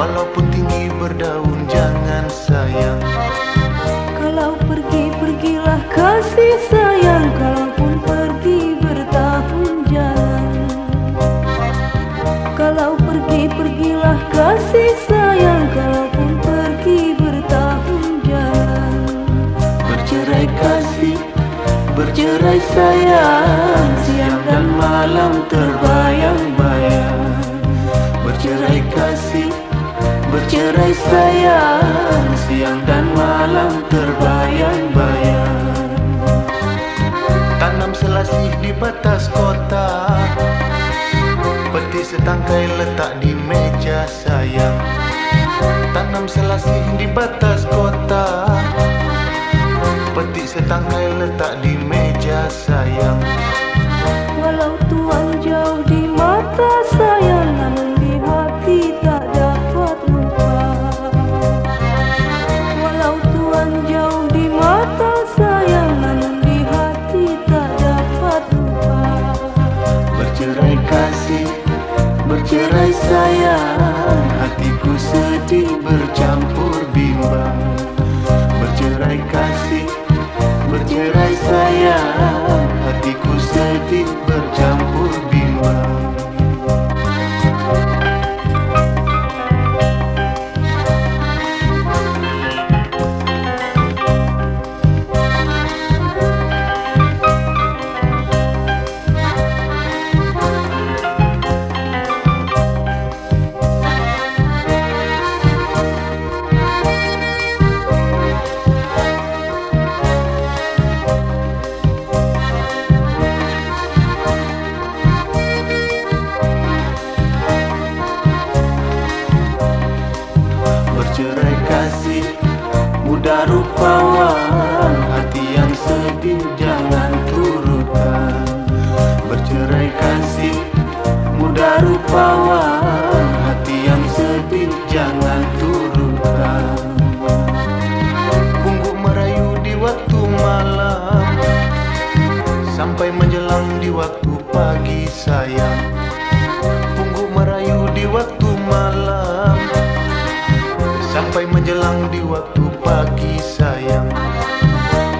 Walaupun tinggi berdaun jangan sayang. Kalau pergi pergilah kasih sayang. Kalaupun pergi bertahun jalan Kalau pergi pergilah kasih sayang. Kalaupun pergi bertahun jalan Bercerai kasih, bercerai sayang. Siang dan malam terbayang-bayang. Bercerai kasih, bercerai sayang Siang dan malam terbayang-bayang. Tanam selasih di batas kota Peti setangkai letak di meja sayang. Tanam selasih di batas kota Petik setangkai letak di meja sayang Bercerai kasih, bercerai sayang. Hatiku sedih bercampur bimbang. Bercerai kasih, bercerai sayang. Hatiku sedih Mudah rupawan Hati yang sedih jangan turutkan Bercerai kasih Mudah rupawan Hati yang sedih jangan turutkan Pungguk merayu di waktu malam Sampai menjelang di waktu pagi sayang. Pungguk merayu di waktu malam Sampai menjelang di waktu pagi sayang.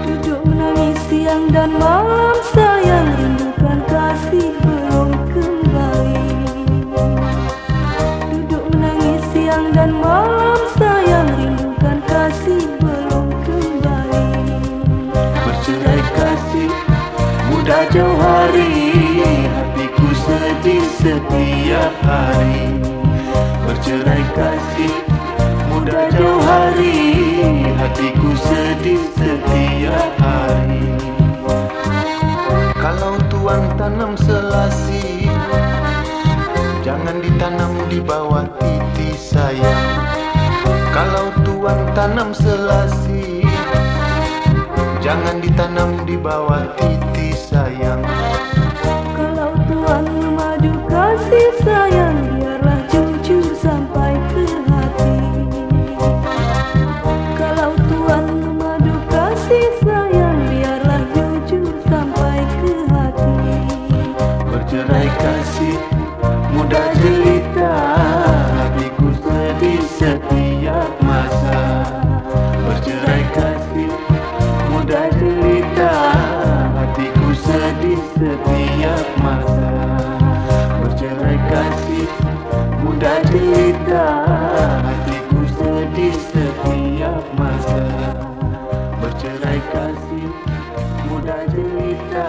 Duduk menangis siang dan malam sayang. Rindukan kasih belum kembali. Duduk menangis siang dan malam sayang. Rindukan kasih belum kembali. Bercerai kasih Mudah jauh hari. Hatiku sedih setiap hari. Bercerai kasih Mudah jauh hari Hatiku sedih setiap hari. Kalau tuan tanam selasi Jangan ditanam di bawah titi sayang Kalau tuan tanam selasi Jangan ditanam di bawah titi sayang jelita Hatiku sedih setiap masa. Bercerai kasih Mudah jelita Hatiku sedih setiap masa. Bercerai kasih Mudah jelita Hatiku sedih setiap masa. Bercerai kasih Mudah jelita